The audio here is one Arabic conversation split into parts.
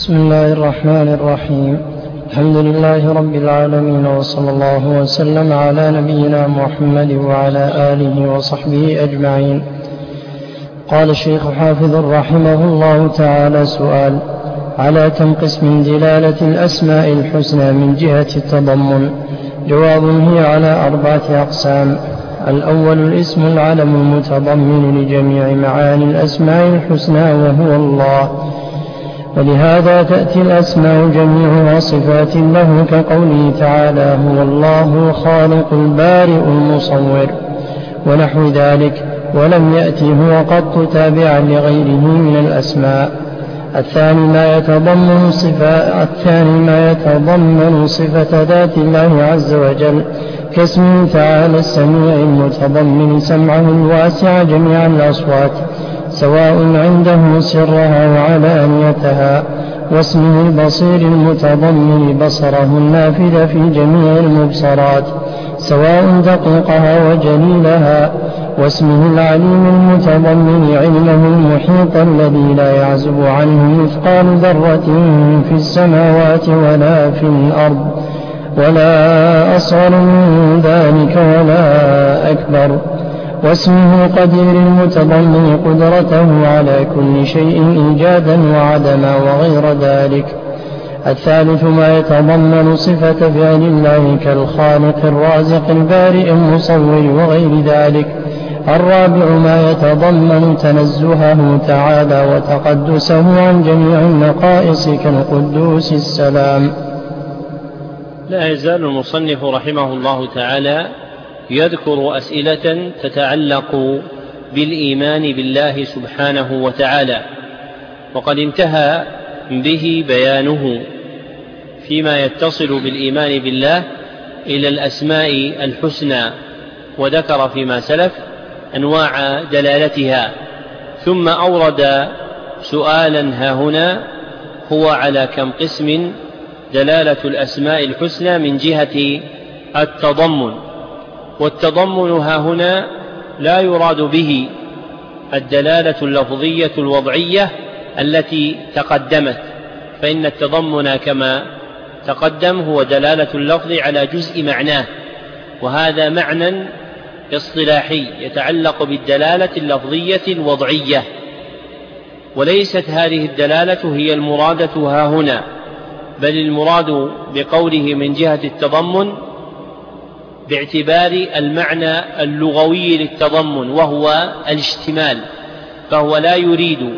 بسم الله الرحمن الرحيم. الحمد لله رب العالمين وصلى الله وسلم على نبينا محمد وعلى آله وصحبه أجمعين. قال الشيخ حافظ رحمه الله تعالى سؤال على كم قسم دلالة الأسماء الحسنى من جهة التضمن؟ جواب هي على أربعة أقسام. الأول الاسم العلم المتضمن لجميع معاني الأسماء الحسنى وهو الله. ولهذا تأتي الأسماء جميعها صفات له كقوله تعالى هو الله خالق البارئ المصور ونحو ذلك ولم يأتي هو قط تابعا لغيره من الأسماء الثاني ما يتضمن صفة الثاني ما يتضمن صفة ذات الله عز وجل كاسمه تعالى السميع المتضمن سمعه الواسع جميع الأصوات سواء عنده سرها وعلانيتها واسمه البصير المتضمن بصره النافذ في جميع المبصرات سواء دقيقها وجليلها واسمه العليم المتضمن علمه المحيط الذي لا يعزب عنه مثقال ذرة في السماوات ولا في الأرض. ولا أصغر من ذلك ولا أكبر. واسمه القدير المتضمن قدرته على كل شيء إيجادا وعدما وغير ذلك. الثالث ما يتضمن صفة فعل الله كالخالق الرازق البارئ المصور وغير ذلك. الرابع ما يتضمن تنزهه تعالى وتقدسه عن جميع النقائص كالقدوس السلام. لا يزال المصنف رحمه الله تعالى يذكر أسئلة تتعلق بالإيمان بالله سبحانه وتعالى وقد انتهى به بيانه فيما يتصل بالإيمان بالله إلى الأسماء الحسنى وذكر فيما سلف أنواع دلالتها ثم أورد سؤالا ها هنا هو على كم قسم دلالة الأسماء الحسنى من جهة التضمن. والتضمن ها هنا لا يراد به الدلالة اللفظية الوضعية التي تقدمت فإن التضمن كما تقدم هو دلالة اللفظ على جزء معناه وهذا معنى اصطلاحي يتعلق بالدلالة اللفظية الوضعية. وليست هذه الدلالة هي المرادة ها هنا. بل المراد بقوله من جهة التضمن باعتبار المعنى اللغوي للتضمن وهو الاشتمال فهو لا يريد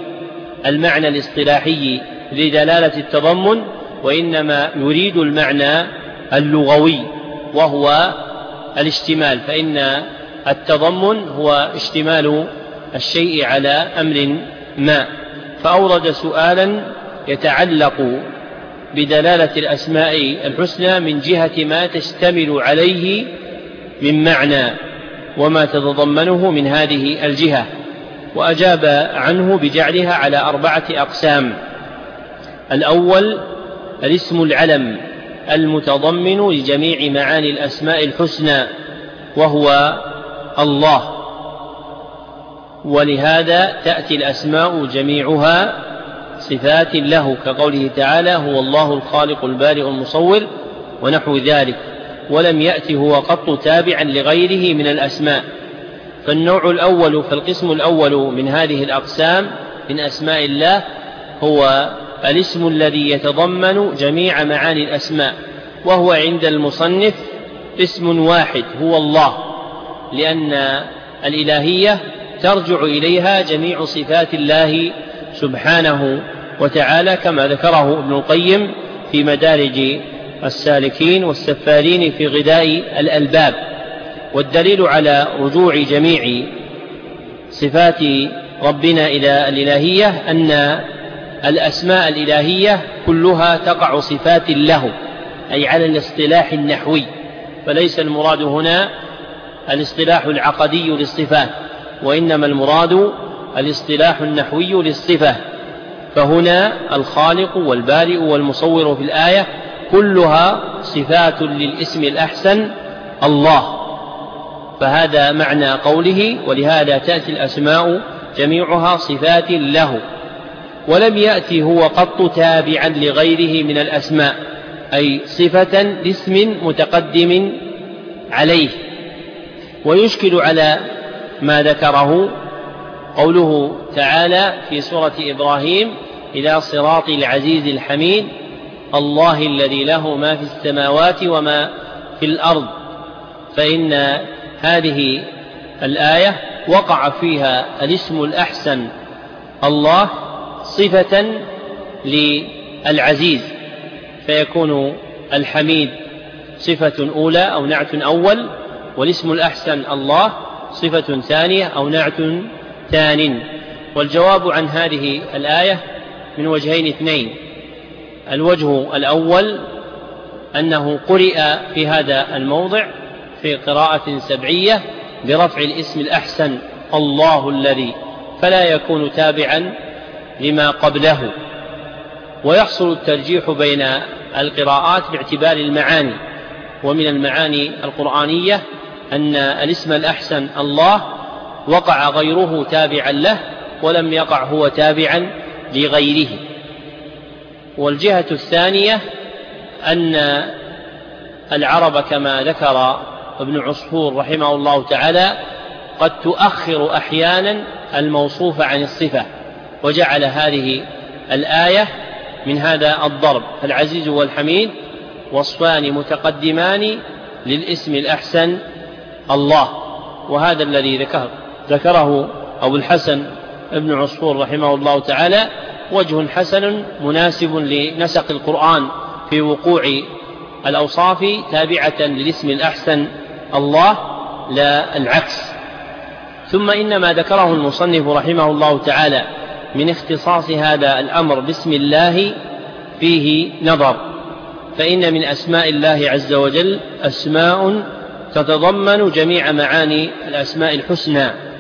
المعنى الاصطلاحي لدلالة التضمن وإنما يريد المعنى اللغوي وهو الاشتمال فإن التضمن هو اشتمال الشيء على أمر ما. فأورد سؤالا يتعلق بدلالة الأسماء الحسنى من جهة ما تشتمل عليه من معنى وما تتضمنه من هذه الجهة وأجاب عنه بجعلها على أربعة أقسام. الأول الاسم العلم المتضمن لجميع معاني الأسماء الحسنى وهو الله. ولهذا تأتي الأسماء جميعها صفات له كقوله تعالى هو الله الخالق البارئ المصور ونحو ذلك ولم يأت هو قط تابعا لغيره من الأسماء. فالنوع الأول فالقسم الأول من هذه الأقسام من أسماء الله هو الاسم الذي يتضمن جميع معاني الأسماء وهو عند المصنف اسم واحد هو الله لأن الإلهية ترجع إليها جميع صفات الله سبحانه وتعالى كما ذكره ابن القيم في مدارج السالكين والسفارين في غذاء الألباب والدليل على رجوع جميع صفات ربنا إلى الإلهية أن الأسماء الإلهية كلها تقع صفات له أي على الاصطلاح النحوي فليس المراد هنا الاصطلاح العقدي للصفات وإنما المراد الاصطلاح النحوي للصفة فهنا الخالق والبارئ والمصور في الآية كلها صفات للاسم الأحسن الله. فهذا معنى قوله ولهذا تأتي الأسماء جميعها صفات له. ولم يأتي هو قط تابعا لغيره من الأسماء أي صفة لاسم متقدم عليه. ويشكل على ما ذكره قوله تعالى في سورة إبراهيم إلى صراط العزيز الحميد الله الذي له ما في السماوات وما في الأرض. فإن هذه الآية وقع فيها الاسم الأحسن الله صفة للعزيز. فيكون الحميد صفة أولى أو نعت أول والاسم الأحسن الله صفة ثانية أو نعت ثان. والجواب عن هذه الآية من وجهين اثنين. الوجه الأول أنه قرئ في هذا الموضع في قراءة سبعية برفع الاسم الأحسن الله الذي فلا يكون تابعا لما قبله. ويحصل الترجيح بين القراءات باعتبار المعاني. ومن المعاني القرآنية أن الاسم الأحسن الله وقع غيره تابعا له ولم يقع هو تابعا لغيره. والجهة الثانية أن العرب كما ذكر ابن عصفور رحمه الله تعالى قد تؤخر أحيانا الموصوف عن الصفة وجعل هذه الآية من هذا الضرب فالعزيز والحميد وصفان متقدمان للاسم الأحسن الله وهذا الذي ذكر ذكره أبو الحسن ابن عصفور رحمه الله تعالى وجه حسن مناسب لنسق القرآن في وقوع الأوصاف تابعة للاسم الأحسن الله لا العكس. ثم إن ما ذكره المصنف رحمه الله تعالى من اختصاص هذا الأمر باسم الله فيه نظر. فإن من أسماء الله عز وجل أسماء تتضمن جميع معاني الأسماء الحسنى.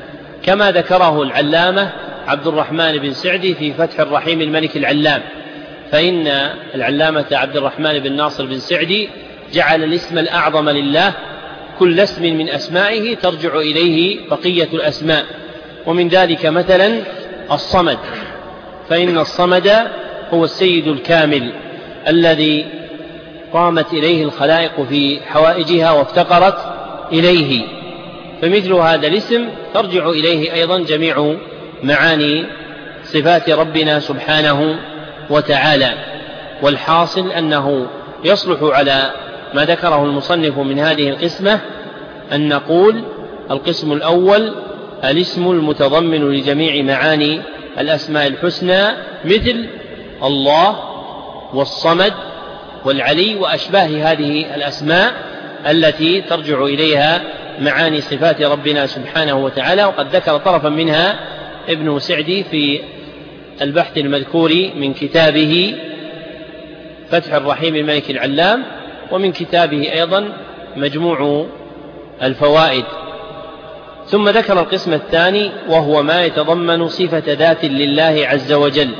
كما ذكره العلامة عبد الرحمن بن سعدي في فتح الرحيم الملك العلام. فإن العلامة عبد الرحمن بن ناصر بن سعدي جعل الاسم الأعظم لله كل اسم من أسمائه ترجع إليه بقية الأسماء. ومن ذلك مثلا الصمد. فإن الصمد هو السيد الكامل الذي قامت إليه الخلائق في حوائجها وافتقرت إليه. فمثل هذا الاسم ترجع إليه أيضا جميع معاني صفات ربنا سبحانه وتعالى والحاصل أنه يصلح على ما ذكره المصنف من هذه القسمة أن نقول القسم الأول الاسم المتضمن لجميع معاني الأسماء الحسنى مثل الله والصمد والعلي وأشباه هذه الأسماء التي ترجع إليها معاني صفات ربنا سبحانه وتعالى وقد ذكر طرفا منها ابن سعدي في البحث المذكور من كتابه فتح الرحيم الملك العلام ومن كتابه أيضا مجموع الفوائد. ثم ذكر القسم الثاني وهو ما يتضمن صفة ذات لله عز وجل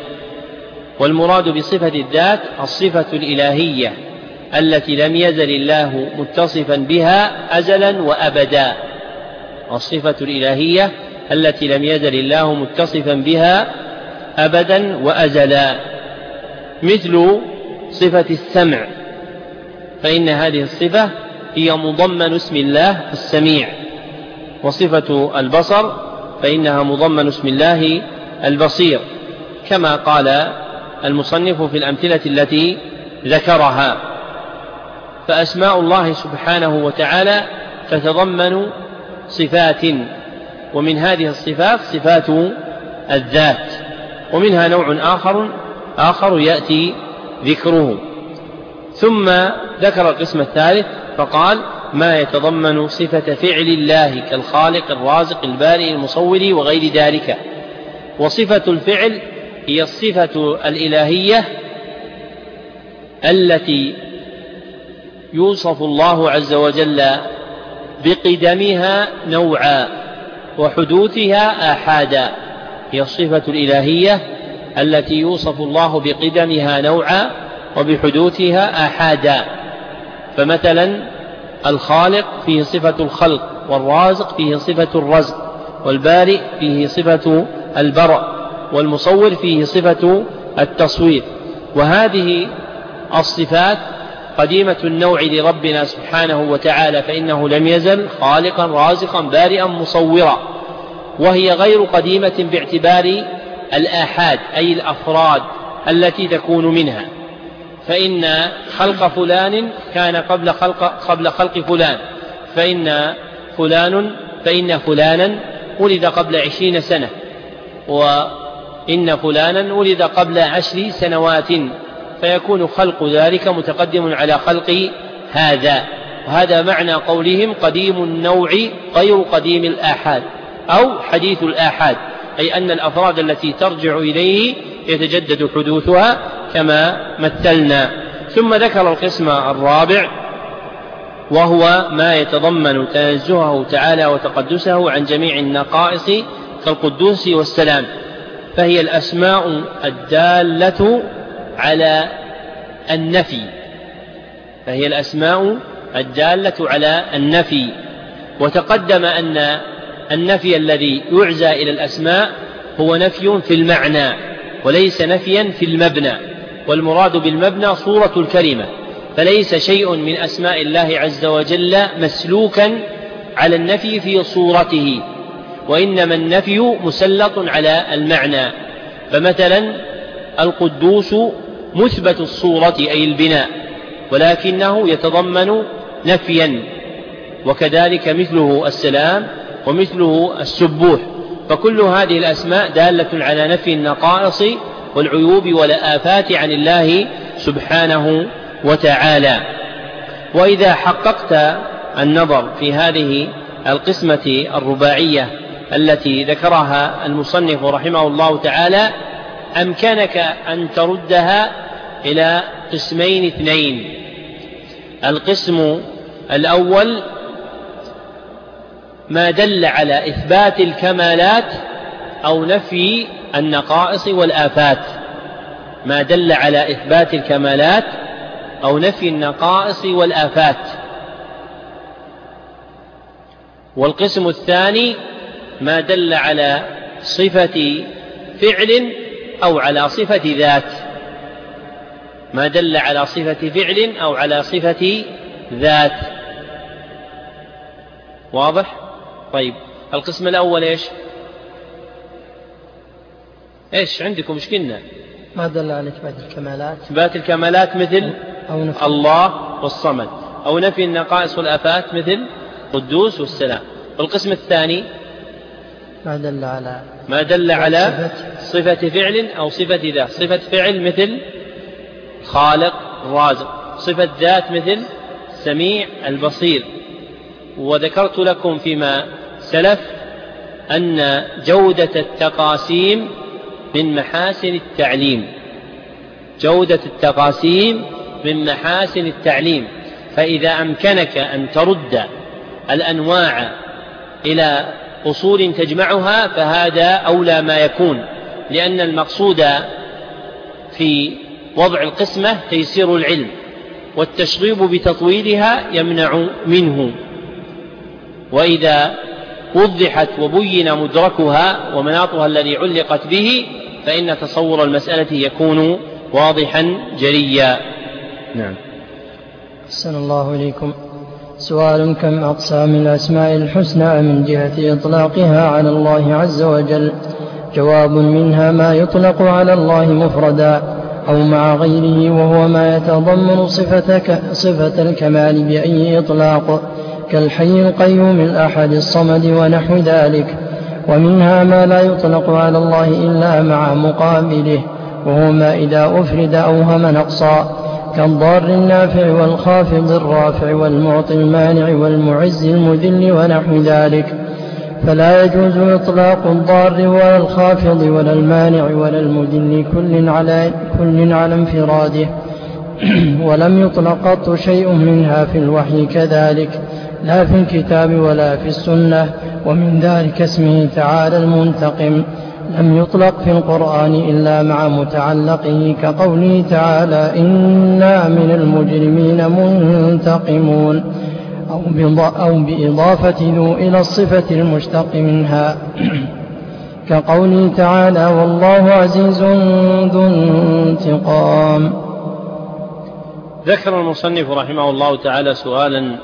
والمراد بصفة الذات الصفة الإلهية. التي لم يزل الله متصفا بها أزلا وأبدا. الصفة الإلهية التي لم يزل الله متصفا بها أبدا وأزلا. مثل صفة السمع. فإن هذه الصفة هي مضمن اسم الله السميع. وصفة البصر فإنها مضمن اسم الله البصير. كما قال المصنف في الأمثلة التي ذكرها. فأسماء الله سبحانه وتعالى تتضمن صفات ومن هذه الصفات صفات الذات ومنها نوع آخر آخر يأتي ذكره. ثم ذكر القسم الثالث فقال ما يتضمن صفة فعل الله كالخالق الرازق البارئ المصور وغير ذلك. وصفة الفعل هي الصفة الإلهية التي يوصف الله عز وجل بقدمها نوعا وحدوثها آحادا. هي الصفة الإلهية التي يوصف الله بقدمها نوعا وبحدوثها آحادا. فمثلا الخالق فيه صفة الخلق والرازق فيه صفة الرزق والبارئ فيه صفة البرء والمصور فيه صفة التصوير. وهذه الصفات قديمة النوع لربنا سبحانه وتعالى فإنه لم يزل خالقا رازقا بارئا مصورا. وهي غير قديمة باعتبار الآحاد أي الأفراد التي تكون منها. فإن خلق فلان كان قبل خلق قبل خلق فلان. فإن فلان فإن فلانا ولد قبل عشرين سنة. وإن فلانا ولد قبل عشر سنوات. فيكون خلق ذلك متقدم على خلق هذا. وهذا معنى قولهم قديم النوع غير قديم الآحاد أو حديث الآحاد أي أن الأفراد التي ترجع إليه يتجدد حدوثها كما مثلنا. ثم ذكر القسم الرابع وهو ما يتضمن تنزهه تعالى وتقدسه عن جميع النقائص كالقدوس والسلام فهي الأسماء الدالة على النفي فهي الأسماء الدالة على النفي. وتقدم أن النفي الذي يعزى إلى الأسماء هو نفي في المعنى وليس نفيا في المبنى. والمراد بالمبنى صورة الكلمة فليس شيء من أسماء الله عز وجل مسلوكا على النفي في صورته وإنما النفي مسلط على المعنى. فمثلا القدوس مثبت الصورة أي البناء ولكنه يتضمن نفيا وكذلك مثله السلام ومثله السبوح. فكل هذه الأسماء دالة على نفي النقائص والعيوب والآفات عن الله سبحانه وتعالى. وإذا حققت النظر في هذه القسمة الرباعية التي ذكرها المصنف رحمه الله تعالى أمكنك أن تردها إلى قسمين اثنين. القسم الأول ما دل على إثبات الكمالات أو نفي النقائص والآفات. ما دل على إثبات الكمالات أو نفي النقائص والآفات. والقسم الثاني ما دل على صفة فعل أو على صفة ذات ما دل على صفة فعل أو على صفة ذات واضح؟ طيب القسم الأول إيش؟ إيش عندكم إيش قلنا؟ ما دل على إثبات الكمالات إثبات الكمالات مثل أو نفي الله والصمد أو نفي النقائص والآفات مثل قدوس والسلام والقسم الثاني ما دل على ما دل على صفة فعل أو صفة ذات. صفة فعل مثل خالق رازق. صفة ذات مثل سميع البصير. وذكرت لكم فيما سلف أن جودة التقاسيم من محاسن التعليم. جودة التقاسيم من محاسن التعليم. فإذا أمكنك أن ترد الأنواع إلى أصول تجمعها فهذا أولى ما يكون لأن المقصود في وضع القسمة تيسير العلم والتشغيب بتطويلها يمنع منه. وإذا وضحت وبين مدركها ومناطها الذي علقت به فإن تصور المسألة يكون واضحا جليا. نعم. أحسن الله إليكم. سؤال كم أقسام الأسماء الحسنى من جهة إطلاقها على الله عز وجل؟ جواب منها ما يطلق على الله مفردا أو مع غيره وهو ما يتضمن صفة, صفة الكمال بأي إطلاق كالحي القيوم الأحد الصمد ونحو ذلك. ومنها ما لا يطلق على الله إلا مع مقابله وهو ما إذا أفرد أوهم نقصا. كالضار النافع والخافض الرافع والمعطي المانع والمعز المذل ونحو ذلك. فلا يجوز إطلاق الضار ولا الخافض ولا المانع ولا المذل كل على, كل على انفراده. ولم يطلق قط شيء منها في الوحي كذلك لا في الكتاب ولا في السنة. ومن ذلك اسمه تعالى المنتقم. لم يطلق في القرآن إلا مع متعلقه كقوله تعالى إنا من المجرمين منتقمون أو, بإضافة ذو إلى الصفة المشتق منها كقوله تعالى والله عزيز ذو انتقام. ذكر المصنف رحمه الله تعالى سؤالا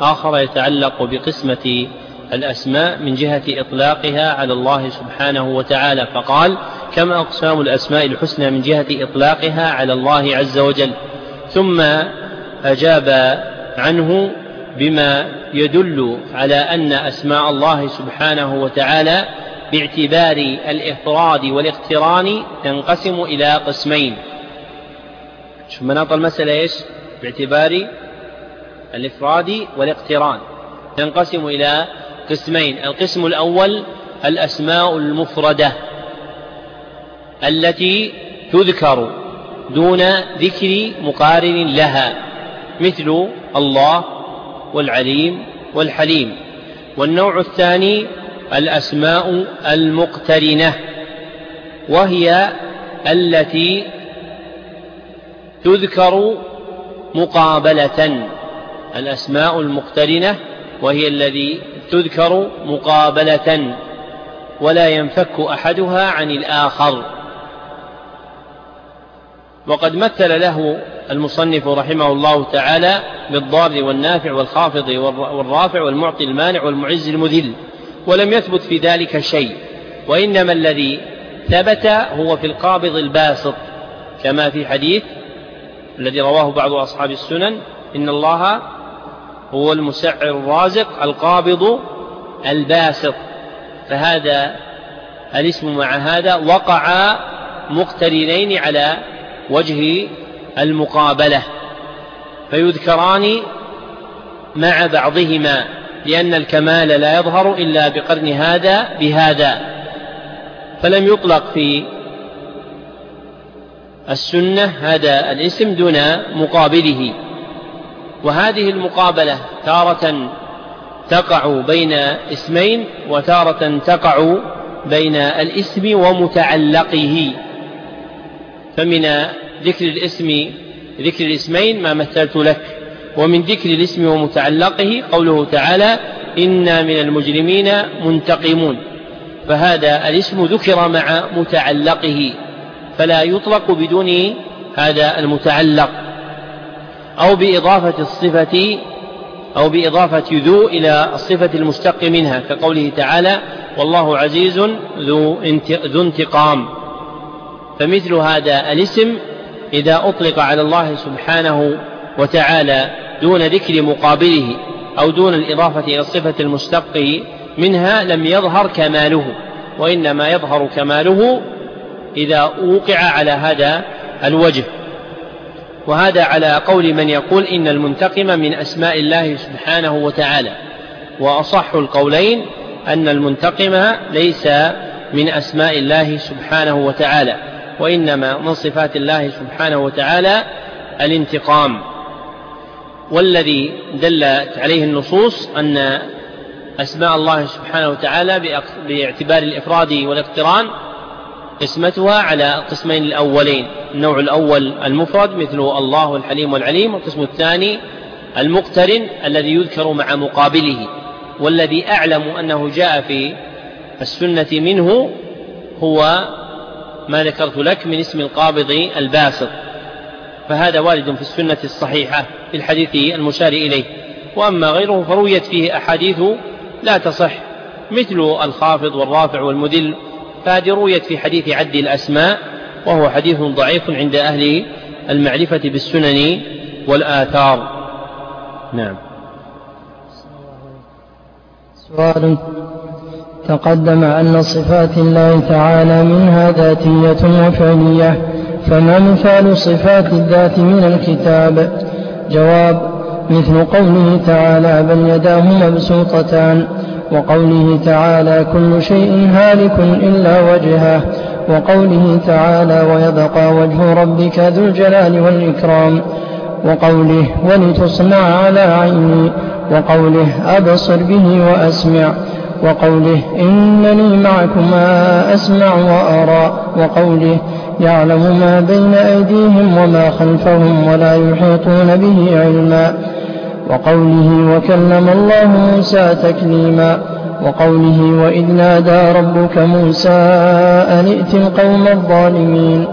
آخر يتعلق بقسمة الأسماء من جهة إطلاقها على الله سبحانه وتعالى فقال كما أقسام الأسماء الحسنى من جهة إطلاقها على الله عز وجل؟ ثم أجاب عنه بما يدل على أن أسماء الله سبحانه وتعالى باعتبار الإفراد والاقتران تنقسم إلى قسمين. شوف مناط المسألة إيش؟ باعتبار الإفراد والاقتران تنقسم إلى قسمين. القسم الأول الأسماء المفردة التي تذكر دون ذكر مقارن لها مثل الله والعليم والحليم. والنوع الثاني الأسماء المقترنة وهي التي تذكر مقابلة الأسماء المقترنة وهي الذي تذكر مقابلة ولا ينفك أحدها عن الآخر. وقد مثل له المصنف رحمه الله تعالى بالضار والنافع والخافض والرافع والمعطي المانع والمعز المذل ولم يثبت في ذلك شيء وإنما الذي ثبت هو في القابض الباسط كما في حديث الذي رواه بعض أصحاب السنن إن الله هو المسعر الرازق القابض الباسط. فهذا الاسم مع هذا وقعا مقترنين على وجه المقابلة. فيذكران مع بعضهما لأن الكمال لا يظهر إلا بقرن هذا بهذا. فلم يطلق في السنة هذا الاسم دون مقابله. وهذه المقابلة تارة تقع بين اسمين وتارة تقع بين الاسم ومتعلقه. فمن ذكر الاسم ذكر الاسمين ما مثلت لك ومن ذكر الاسم ومتعلقه قوله تعالى إنا من المجرمين منتقمون فهذا الاسم ذكر مع متعلقه فلا يطلق بدون هذا المتعلق. أو بإضافة الصفة أو بإضافة ذو إلى الصفة المشتق منها كقوله تعالى والله عزيز ذو ذو انتقام فمثل هذا الاسم إذا أطلق على الله سبحانه وتعالى دون ذكر مقابله أو دون الإضافة إلى الصفة المشتق منها لم يظهر كماله وإنما يظهر كماله إذا وقع على هذا الوجه. وهذا على قول من يقول إن المنتقم من أسماء الله سبحانه وتعالى. وأصح القولين أن المنتقم ليس من أسماء الله سبحانه وتعالى وإنما من صفات الله سبحانه وتعالى الانتقام. والذي دلت عليه النصوص أن أسماء الله سبحانه وتعالى باعتبار الإفراد والاقتران قسمتها على القسمين الأولين. النوع الأول المفرد مثل الله الحليم والعليم والقسم الثاني المقترن الذي يذكر مع مقابله والذي أعلم أنه جاء في السنة منه هو ما ذكرت لك من اسم القابض الباسط. فهذا وارد في السنة الصحيحة في الحديث المشار إليه. وأما غيره فرويت فيه أحاديث لا تصح مثل الخافض والرافع والمذل فهذه رويت في حديث عد الأسماء وهو حديث ضعيف عند أهل المعرفة بالسنن والآثار. نعم. سؤال. تقدم أن صفات الله تعالى منها ذاتية وفعلية فما مثال صفات الذات من الكتاب؟ جواب مثل قوله تعالى بل يداه مبسوطتان وقوله تعالى كل شيء هالك إلا وجهه وقوله تعالى ويبقى وجه ربك ذو الجلال والإكرام وقوله ولتصنع على عيني وقوله أبصر به وأسمع وقوله إنني معكما أسمع وأرى وقوله يعلم ما بين أيديهم وما خلفهم ولا يحيطون به علما. وقوله وكلم الله موسى تكليما وقوله وإذ نادى ربك موسى أن ائت القوم الظالمين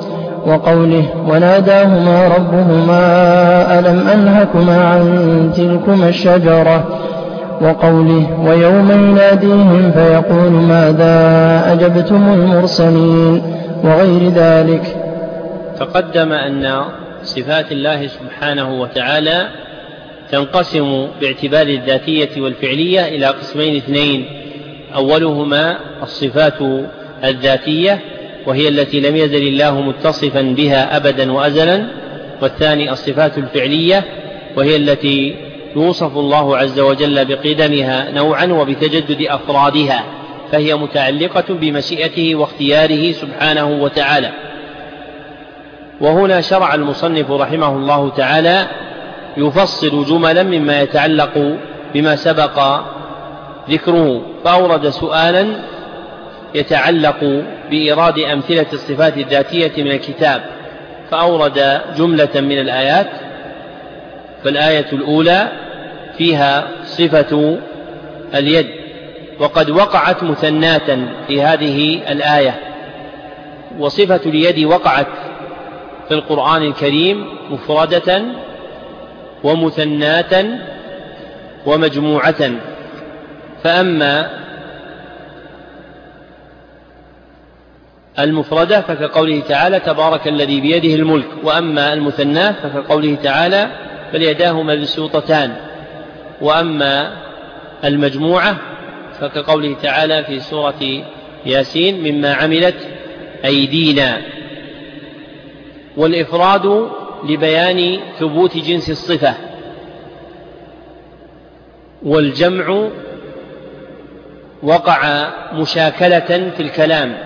وقوله وناداهما ربهما ألم أنهكما عن تلكما الشجرة وقوله ويوم يناديهم فيقول ماذا أجبتم المرسلين وغير ذلك تقدم أن صفات الله سبحانه وتعالى تنقسم باعتبار الذاتية والفعلية إلى قسمين اثنين. أولهما الصفات الذاتية وهي التي لم يزل الله متصفا بها أبدا وأزلا. والثاني الصفات الفعلية وهي التي يوصف الله عز وجل بقدمها نوعا وبتجدد أفرادها فهي متعلقة بمشيئته واختياره سبحانه وتعالى. وهنا شرع المصنف رحمه الله تعالى يفصل جملا مما يتعلق بما سبق ذكره فأورد سؤالا يتعلق بإيراد أمثلة الصفات الذاتية من الكتاب فأورد جملة من الآيات فالآية الأولى فيها صفة اليد وقد وقعت مثناة في هذه الآية وصفة اليد وقعت في القرآن الكريم مفردة ومثناة ومجموعة. فأما المفردة فكقوله تعالى تبارك الذي بيده الملك وأما المثناة فكقوله تعالى فليداه مبسوطتان. وأما المجموعة فكقوله تعالى في سورة ياسين مما عملت أيدينا. والإفراد لبيان ثبوت جنس الصفة. والجمع وقع مشاكلة في الكلام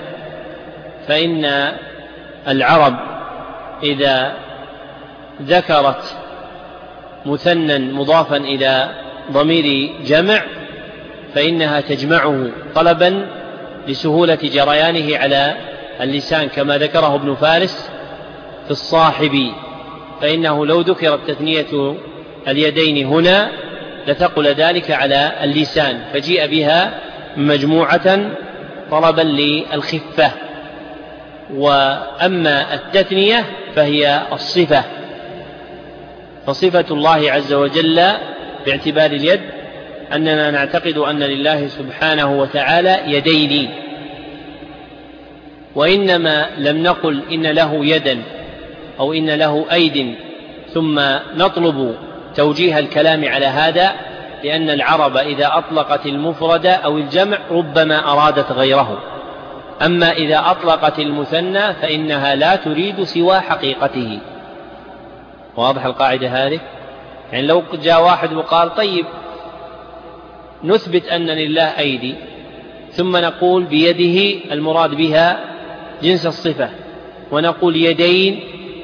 فإن العرب إذا ذكرت مثنى مضافا إلى ضمير جمع فإنها تجمعه طلبا لسهولة جريانه على اللسان كما ذكره ابن فارس في الصاحب. فإنه لو ذكرت تثنية اليدين هنا لثقل ذلك على اللسان فجيء بها مجموعة طلبا للخفة. وأما التثنية فهي الصفة. فصفة الله عز وجل باعتبار اليد أننا نعتقد أن لله سبحانه وتعالى يدين. وإنما لم نقل إن له يدا. أو إن له أيد ثم نطلب توجيه الكلام على هذا لأن العرب إذا أطلقت المفرد أو الجمع ربما أرادت غيره. أما إذا أطلقت المثنى فإنها لا تريد سوى حقيقته. واضح القاعدة هذه؟ يعني لو جاء واحد وقال طيب نثبت أن لله أيدي ثم نقول بيده المراد بها جنس الصفة ونقول يدين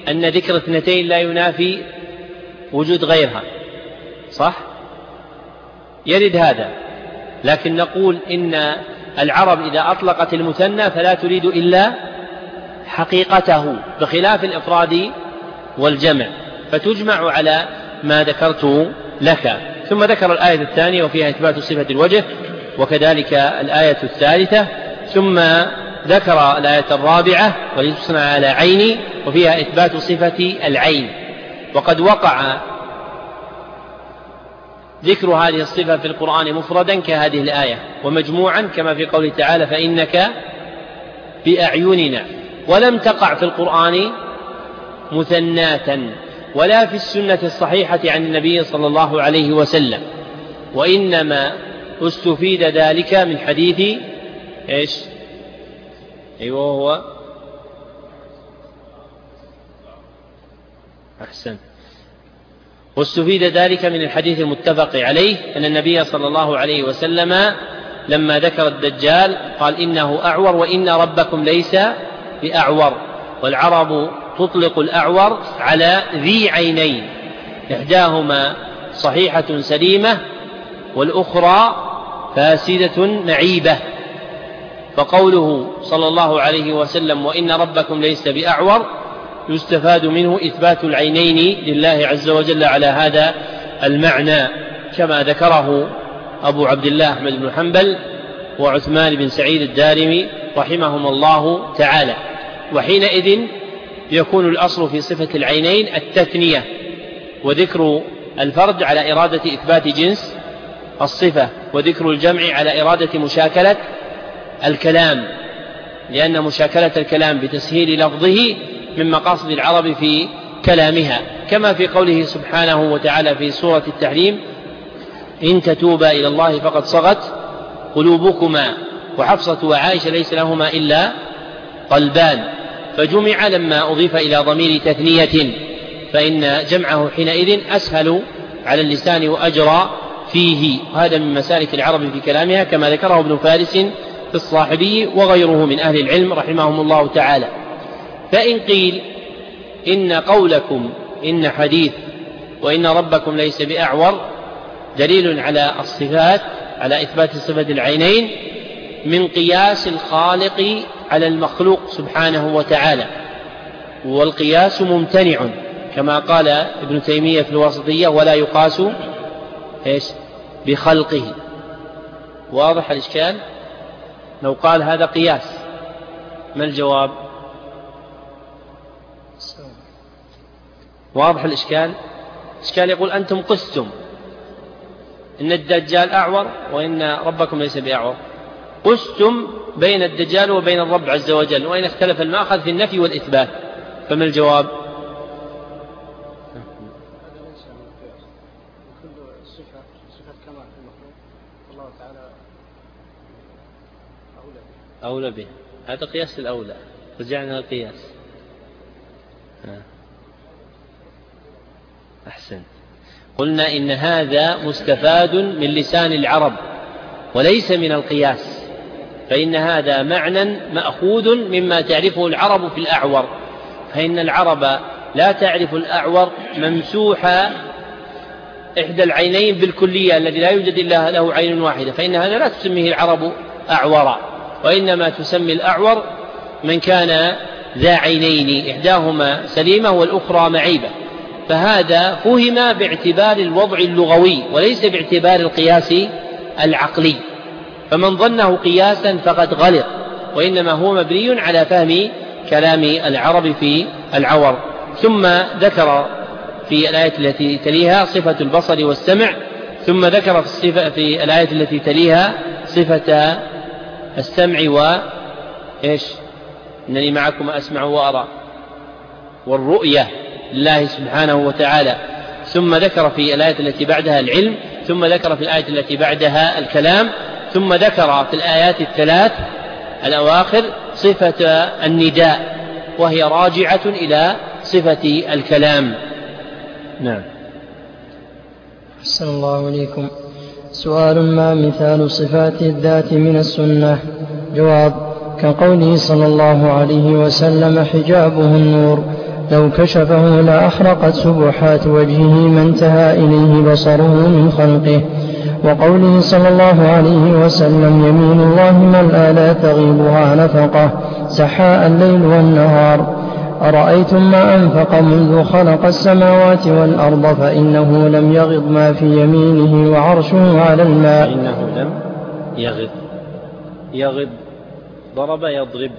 أن ذكر اثنتين لا ينافي وجود غيرها. صح؟ يرد هذا. لكن نقول إن العرب إذا أطلقت المثنى فلا تريد إلا حقيقته بخلاف الإفراد والجمع. فتجمع على ما ذكرت لك. ثم ذكر الآية الثانية وفيها إثبات صفة الوجه وكذلك الآية الثالثة. ثم ذكر الآية الرابعة ولتصنع على عيني وفيها إثبات صفة العين. وقد وقع ذكر هذه الصفة في القرآن مفردا كهذه الآية ومجموعا كما في قوله تعالى فإنك بأعيننا. ولم تقع في القرآن مثناة ولا في السنة الصحيحة عن النبي صلى الله عليه وسلم. وإنما استفيد ذلك من حديث إيش؟ أيوه هو أحسن. واستفيد ذلك من الحديث المتفق عليه أن النبي صلى الله عليه وسلم لما ذكر الدجال قال إنه أعور وإن ربكم ليس بأعور والعرب تطلق الأعور على ذي عينين إحداهما صحيحة سليمة والأخرى فاسدة معيبة فقوله صلى الله عليه وسلم وإن ربكم ليس بأعور يستفاد منه إثبات العينين لله عز وجل على هذا المعنى كما ذكره أبو عبد الله أحمد بن حنبل وعثمان بن سعيد الدارمي رحمهما الله تعالى. وحينئذ يكون الأصل في صفة العينين التثنية وذكر الفرد على إرادة إثبات جنس الصفة وذكر الجمع على إرادة مشاكلة الكلام لأن مشاكلة الكلام بتسهيل لفظه من مقاصد العرب في كلامها. كما في قوله سبحانه وتعالى في سورة التحريم إن تتوبا إلى الله فقد صغت قلوبكما وحفصة وعائشة ليس لهما إلا قلبان. فجمع لما أضيف إلى ضمير تثنية فإن جمعه حينئذ أسهل على اللسان وأجرى فيه. وهذا من مسالك العرب في كلامها كما ذكره ابن فارس الصاحبي وغيره من أهل العلم رحمهم الله تعالى. فإن قيل إن قولكم إن حديث وإن ربكم ليس بأعور دليل على الصفات على إثبات صفة العينين من قياس الخالق على المخلوق سبحانه وتعالى. والقياس ممتنع كما قال ابن تيمية في الوسطية ولا يقاس إيش؟ بخلقه. واضح الإشكال؟ لو قال هذا قياس ما الجواب؟ واضح الإشكال؟ إشكال يقول أنتم قستم. إن الدجال أعور وإن ربكم ليس بأعور. قستم بين الدجال وبين الرب عز وجل وإن اختلف المأخذ في النفي والإثبات. فما الجواب؟ أولى به. هذا قياس الأولى. رجعنا للقياس أحسنت. قلنا إن هذا مستفاد من لسان العرب وليس من القياس. فإن هذا معنى مأخوذ مما تعرفه العرب في الأعور. فإن العرب لا تعرف الأعور ممسوح إحدى العينين بالكلية الذي لا يوجد إلا له عين واحدة. فإن هذا لا تسميه العرب أعورا. وإنما تسمي الأعور من كان ذا عينين إحداهما سليمة والأخرى معيبة. فهذا فهم باعتبار الوضع اللغوي وليس باعتبار القياس العقلي. فمن ظنه قياسا فقد غلط وإنما هو مبني على فهم كلام العرب في العور. ثم ذكر في الآية التي تليها صفة البصر والسمع ثم ذكر في, الصفة في الآية التي تليها صفة السمع و إيش؟ إنني معكم أسمع وأرى. والرؤية لله سبحانه وتعالى. ثم ذكر في الآية التي بعدها العلم ثم ذكر في الآية التي بعدها الكلام ثم ذكر في الآيات الثلاث الأواخر صفة النداء وهي راجعة إلى صفة الكلام. نعم. أحسن الله إليكم. سؤال ما مثال صفات الذات من السنة؟ جواب كقوله صلى الله عليه وسلم حجابه النور لو كشفه لأحرقت سبحات وجهه ما انتهى إليه بصره من خلقه. وقوله صلى الله عليه وسلم يمين الله ملأى لا تغيبها نفقه سحاء الليل والنهار. أرأيتم ما أنفق منذ خلق السماوات والأرض فإنه لم يغض ما في يمينه وعرشه على الماء. فإنه لم يغض. يغض. ضرب يضرب.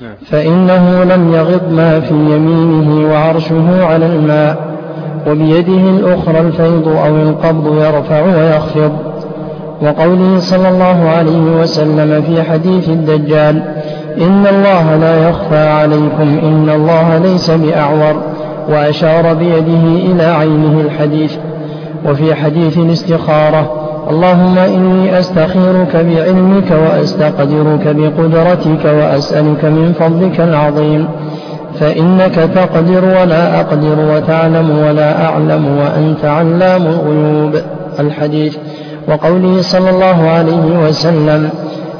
نعم. فإنه لم يغض ما في يمينه وعرشه على الماء. وبيده الأخرى الفيض أو القبض يرفع ويخفض. وقوله صلى الله عليه وسلم في حديث الدجال إن الله لا يخفى عليكم إن الله ليس بأعور وأشار بيده إلى عينه الحديث. وفي حديث الاستخارة اللهم إني أستخيرك بعلمك وأستقدرك بقدرتك وأسألك من فضلك العظيم فإنك تقدر ولا أقدر وتعلم ولا أعلم وأنت علام الغيوب. الحديث وقوله صلى الله عليه وسلم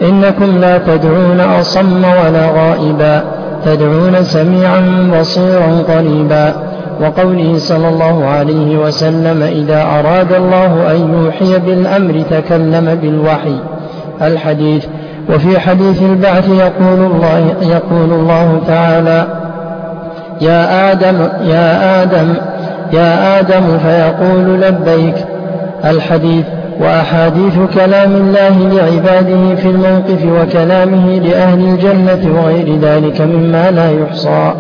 إنكم لا تدعون أصم ولا غائبا تدعون سميعا بصيرا قريبا. وقوله صلى الله عليه وسلم إذا أراد الله أن يوحي بالأمر تكلم بالوحي. الحديث وفي حديث البعث يقول الله, يقول الله تعالى يا آدم يا آدم يا آدم فيقول لبيك. الحديث وأحاديث كلام الله لعباده في الموقف وكلامه لأهل الجنة وغير ذلك مما لا يحصى.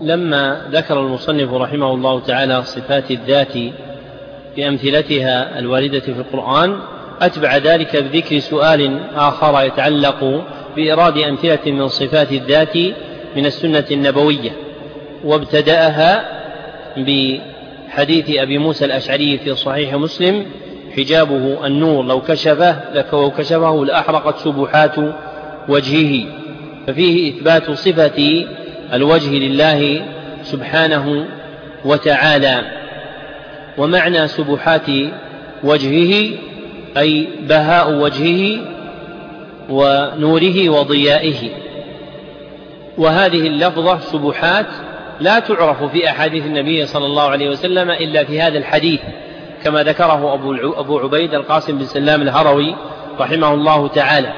لما ذكر المصنف رحمه الله تعالى صفات الذات بأمثلتها الواردة في القرآن أتبع ذلك بذكر سؤال آخر يتعلق بإيراد أمثلة من صفات الذات من السنة النبوية وابتدأها بحديث أبي موسى الأشعري في صحيح مسلم حجابه النور لو كشفه لو كشفه لأحرقت سبحات وجهه. ففيه إثبات صفة الوجه لله سبحانه وتعالى. ومعنى سبحات وجهه أي بهاء وجهه ونوره وضيائه. وهذه اللفظة سبحات لا تعرف في أحاديث النبي صلى الله عليه وسلم إلا في هذا الحديث كما ذكره أبو عبيد القاسم بن سلام الهروي رحمه الله تعالى.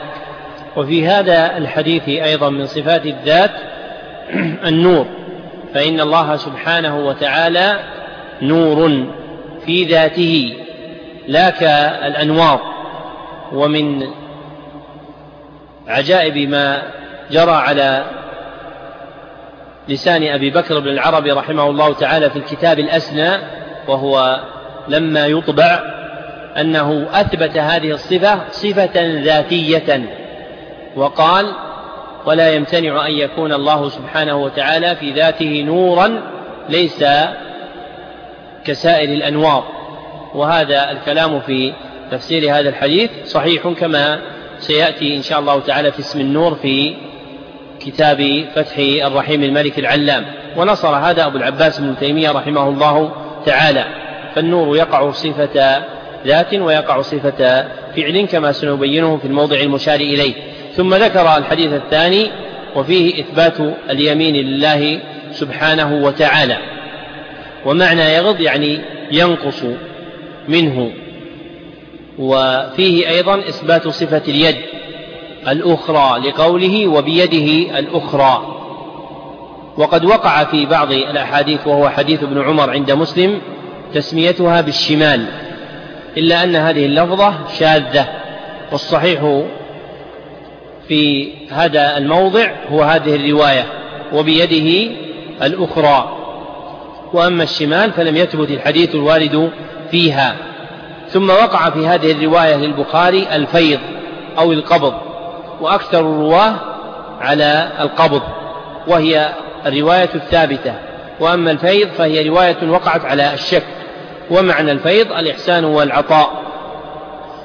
وفي هذا الحديث أيضا من صفات الذات النور فإن الله سبحانه وتعالى نور في ذاته لا كالأنوار. ومن عجائب ما جرى على لسان أبي بكر بن العربي رحمه الله تعالى في الكتاب الأسنى وهو لما يطبع أنه أثبت هذه الصفة صفة ذاتية. وقال ولا يمتنع أن يكون الله سبحانه وتعالى في ذاته نورا ليس كسائر الأنوار. وهذا الكلام في تفسير هذا الحديث صحيح كما سيأتي إن شاء الله تعالى في اسم النور في كتاب فتح الرحيم الملك العلام. ونصر هذا أبو العباس بن تيمية رحمه الله تعالى. فالنور يقع صفة ذات ويقع صفة فعل كما سنبينه في الموضع المشار إليه. ثم ذكر الحديث الثاني وفيه إثبات اليمين لله سبحانه وتعالى. ومعنى يغض يعني ينقص منه. وفيه أيضا إثبات صفة اليد. الأخرى لقوله وبيده الأخرى. وقد وقع في بعض الأحاديث وهو حديث ابن عمر عند مسلم تسميتها بالشمال إلا أن هذه اللفظة شاذة والصحيح في هذا الموضع هو هذه الرواية وبيده الأخرى. وأما الشمال فلم يثبت الحديث الوارد فيها. ثم وقع في هذه الرواية للبخاري الفيض أو القبض. وأكثر الرواة على القبض وهي الرواية الثابتة. وأما الفيض فهي رواية وقعت على الشك. ومعنى الفيض الإحسان والعطاء.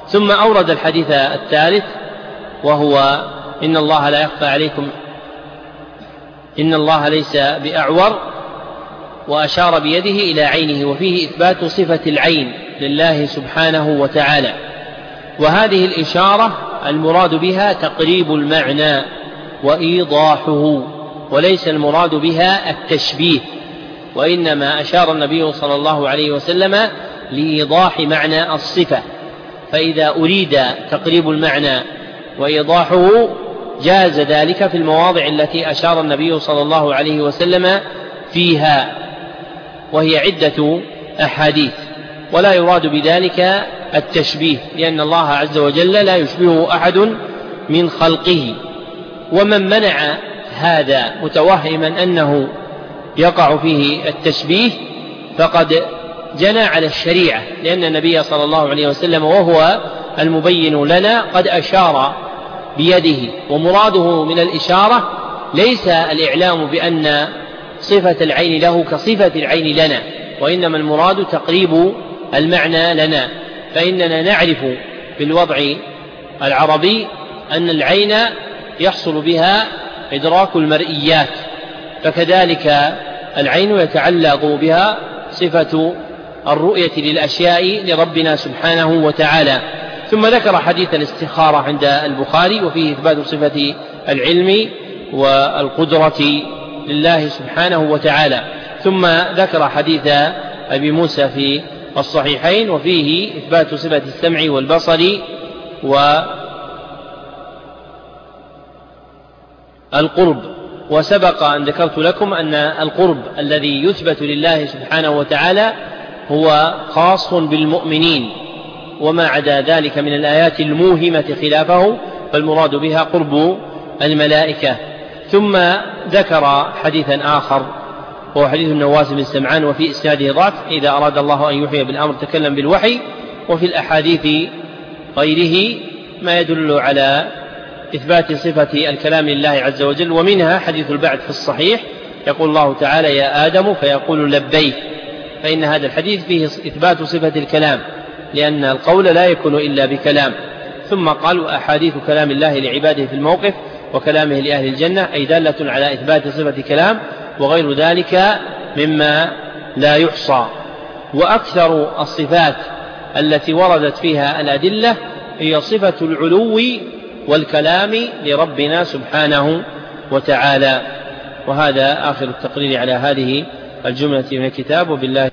ثم أورد الحديث الثالث وهو إن الله لا يخفى عليكم إن الله ليس بأعور وأشار بيده إلى عينه وفيه إثبات صفة العين لله سبحانه وتعالى. وهذه الإشارة المراد بها تقريب المعنى وإيضاحه وليس المراد بها التشبيه وإنما أشار النبي صلى الله عليه وسلم لإيضاح معنى الصفة فإذا أريد تقريب المعنى وإيضاحه جاز ذلك في المواضع التي أشار النبي صلى الله عليه وسلم فيها وهي عدة أحاديث ولا يراد بذلك التشبيه لأن الله عز وجل لا يشبهه أحد من خلقه. ومن منع هذا متوهما أنه يقع فيه التشبيه فقد جنى على الشريعة لأن النبي صلى الله عليه وسلم وهو المبين لنا قد أشار بيده. ومراده من الإشارة ليس الإعلام بأن صفة العين له كصفة العين لنا وإنما المراد تقريب المعنى لنا. فإننا نعرف بالوضع العربي أن العين يحصل بها إدراك المرئيات فكذلك العين يتعلق بها صفة الرؤية للأشياء لربنا سبحانه وتعالى. ثم ذكر حديث الاستخارة عند البخاري وفيه إثبات صفة العلم والقدرة لله سبحانه وتعالى. ثم ذكر حديث أبي موسى في الصحيحين وفيه إثبات صفة السمع والبصر والقرب وسبق أن ذكرت لكم أن القرب الذي يثبت لله سبحانه وتعالى هو خاص بالمؤمنين وما عدا ذلك من الآيات الموهمة خلافه فالمراد بها قرب الملائكة. ثم ذكر حديثا آخر وهو حديث النواس بن سمعان وفي إسناده ضعف إذا أراد الله أن يحيي بالأمر تكلم بالوحي وفي الأحاديث غيره ما يدل على إثبات صفة الكلام لله عز وجل ومنها حديث البعث في الصحيح يقول الله تعالى يا آدم فيقول لبيك فإن هذا الحديث فيه إثبات صفة الكلام لأن القول لا يكون إلا بكلام. ثم قال وأحاديث كلام الله لعباده في الموقف وكلامه لأهل الجنة أي دالة على إثبات صفة كلام وغير ذلك مما لا يحصى. وأكثر الصفات التي وردت فيها الأدلة هي صفة العلو والكلام لربنا سبحانه وتعالى. وهذا آخر التقرير على هذه الجملة من الكتاب. وبالله